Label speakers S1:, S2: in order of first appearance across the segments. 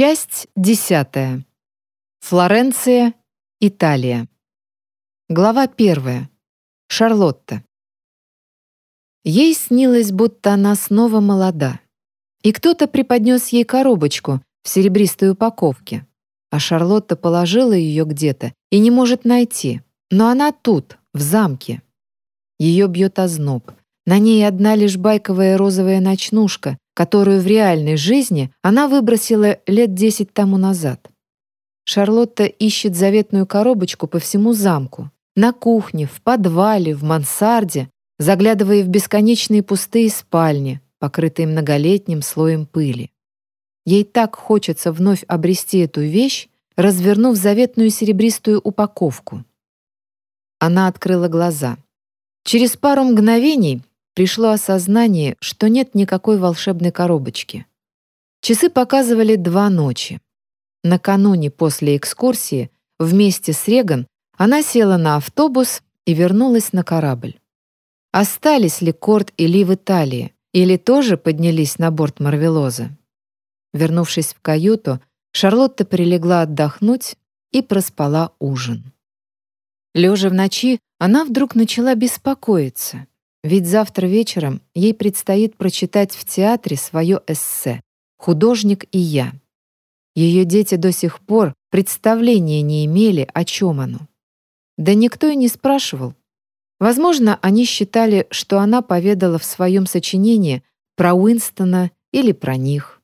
S1: Часть десятая. Флоренция, Италия. Глава первая. Шарлотта. Ей снилось, будто она снова молода. И кто-то преподнес ей коробочку в серебристой упаковке. А Шарлотта положила ее где-то и не может найти. Но она тут, в замке. Ее бьет озноб. На ней одна лишь байковая розовая ночнушка, которую в реальной жизни она выбросила лет десять тому назад. Шарлотта ищет заветную коробочку по всему замку. На кухне, в подвале, в мансарде, заглядывая в бесконечные пустые спальни, покрытые многолетним слоем пыли. Ей так хочется вновь обрести эту вещь, развернув заветную серебристую упаковку. Она открыла глаза. Через пару мгновений пришло осознание, что нет никакой волшебной коробочки. Часы показывали два ночи. Накануне после экскурсии вместе с Реган она села на автобус и вернулась на корабль. Остались ли Корт и Ли в Италии, или тоже поднялись на борт Марвелоза? Вернувшись в каюту, Шарлотта прилегла отдохнуть и проспала ужин. Лежа в ночи, она вдруг начала беспокоиться. Ведь завтра вечером ей предстоит прочитать в театре свое эссе «Художник и я». Ее дети до сих пор представления не имели, о чем оно. Да никто и не спрашивал. Возможно, они считали, что она поведала в своем сочинении про Уинстона или про них.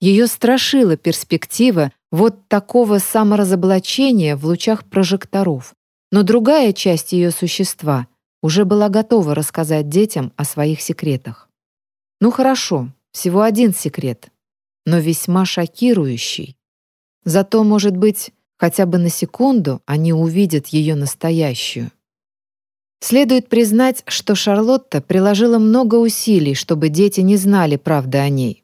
S1: Ее страшила перспектива вот такого саморазоблачения в лучах прожекторов, но другая часть ее существа уже была готова рассказать детям о своих секретах. Ну хорошо, всего один секрет, но весьма шокирующий. Зато, может быть, хотя бы на секунду они увидят ее настоящую. Следует признать, что Шарлотта приложила много усилий, чтобы дети не знали правды о ней.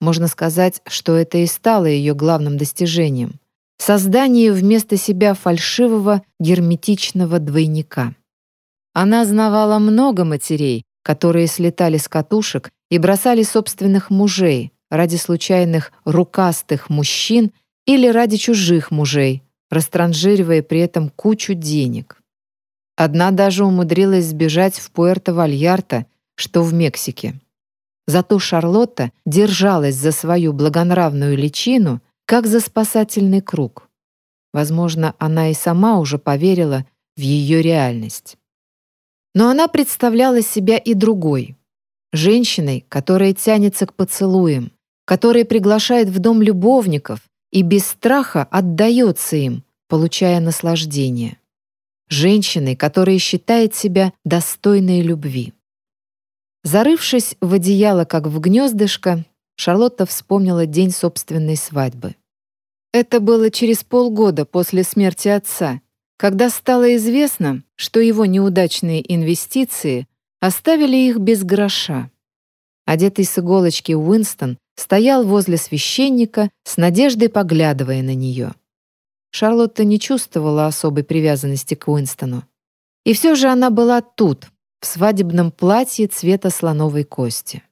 S1: Можно сказать, что это и стало ее главным достижением — создание вместо себя фальшивого герметичного двойника. Она знавала много матерей, которые слетали с катушек и бросали собственных мужей ради случайных рукастых мужчин или ради чужих мужей, растранжиривая при этом кучу денег. Одна даже умудрилась сбежать в Пуэрто-Вальярта, что в Мексике. Зато Шарлотта держалась за свою благонравную личину, как за спасательный круг. Возможно, она и сама уже поверила в ее реальность. Но она представляла себя и другой. Женщиной, которая тянется к поцелуям, которая приглашает в дом любовников и без страха отдается им, получая наслаждение. Женщиной, которая считает себя достойной любви. Зарывшись в одеяло, как в гнездышко, Шарлотта вспомнила день собственной свадьбы. Это было через полгода после смерти отца, когда стало известно, что его неудачные инвестиции оставили их без гроша. Одетый с иголочки Уинстон стоял возле священника, с надеждой поглядывая на нее. Шарлотта не чувствовала особой привязанности к Уинстону. И все же она была тут, в свадебном платье цвета слоновой кости.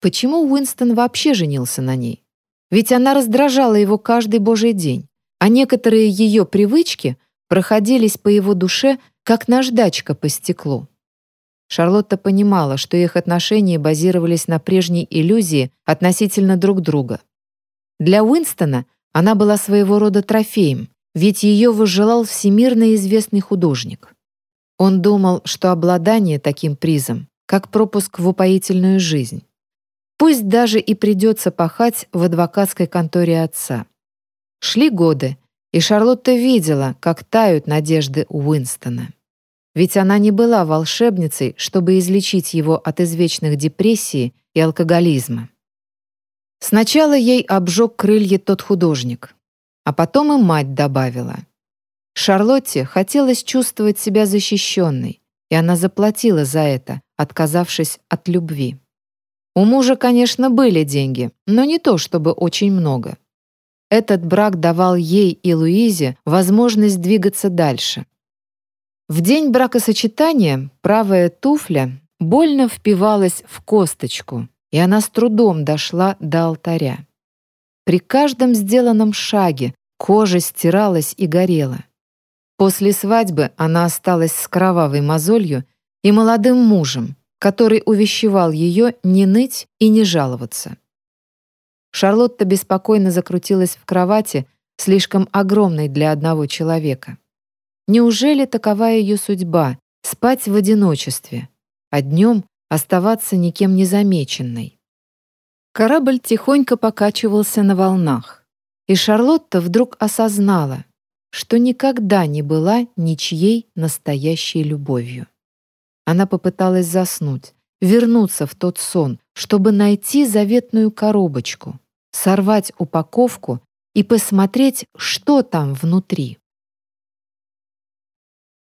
S1: Почему Уинстон вообще женился на ней? Ведь она раздражала его каждый божий день, а некоторые ее привычки проходились по его душе, как наждачка по стеклу. Шарлотта понимала, что их отношения базировались на прежней иллюзии относительно друг друга. Для Уинстона она была своего рода трофеем, ведь ее возжелал всемирно известный художник. Он думал, что обладание таким призом как пропуск в упоительную жизнь. Пусть даже и придется пахать в адвокатской конторе отца. Шли годы, и Шарлотта видела, как тают надежды Уинстона. Ведь она не была волшебницей, чтобы излечить его от извечных депрессий и алкоголизма. Сначала ей обжег крылья тот художник, а потом и мать добавила. Шарлотте хотелось чувствовать себя защищенной, и она заплатила за это, отказавшись от любви. У мужа, конечно, были деньги, но не то чтобы очень много. Этот брак давал ей и Луизе возможность двигаться дальше. В день бракосочетания правая туфля больно впивалась в косточку, и она с трудом дошла до алтаря. При каждом сделанном шаге кожа стиралась и горела. После свадьбы она осталась с кровавой мозолью и молодым мужем, который увещевал ее не ныть и не жаловаться. Шарлотта беспокойно закрутилась в кровати, слишком огромной для одного человека. Неужели такова ее судьба — спать в одиночестве, а днем оставаться никем не замеченной? Корабль тихонько покачивался на волнах, и Шарлотта вдруг осознала, что никогда не была ничьей настоящей любовью. Она попыталась заснуть, вернуться в тот сон, чтобы найти заветную коробочку, сорвать упаковку и посмотреть, что там внутри.